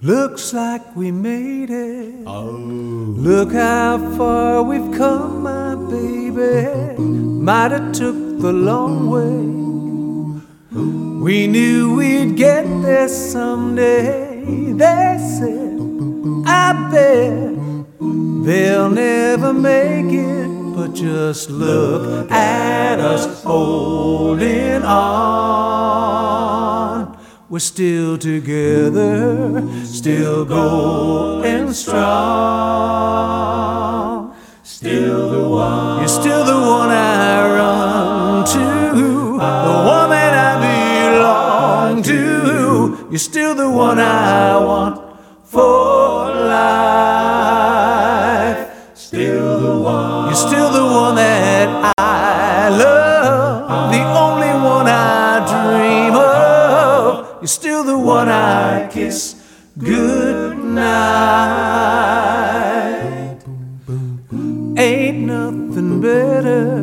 Looks like we made it. Oh. Look how far we've come, my baby. Might have took the long way. We knew we'd get there someday. They said, I bet they'll never make it. But just look at us holding on. We're still together, still going strong. Still the one. You're still the one I run to, the one that I belong to. You're still the one I want for You're still the one I kiss good night. Ain't nothing better.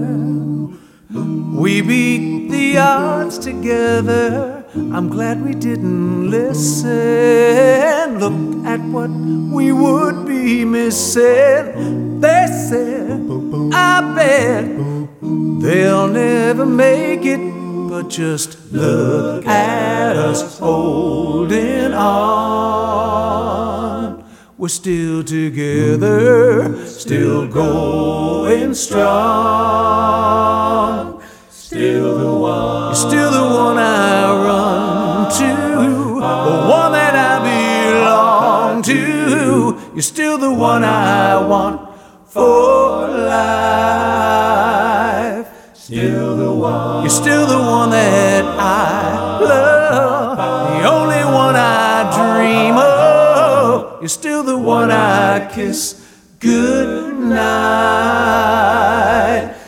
We beat the odds together. I'm glad we didn't listen. Look at what we would be missing. They said, I bet they'll never make it. But just look at us holding on. We're still together, still going strong. Still the one. You're still the one I run to, the one that I belong to. You're still the one I want for life. You're still the one that I love, the only one I dream of. You're still the one I kiss good night.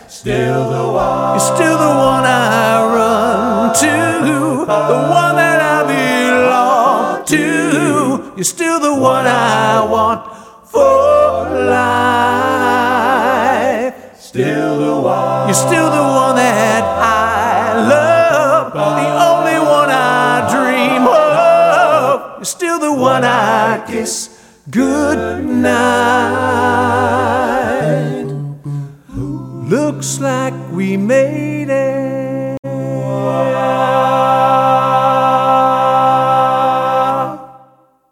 Still the one. You're still the one I run to, the one that I belong to. You're still the one I want for life. Still the one. You're still the one the one I kiss good night. Looks like we made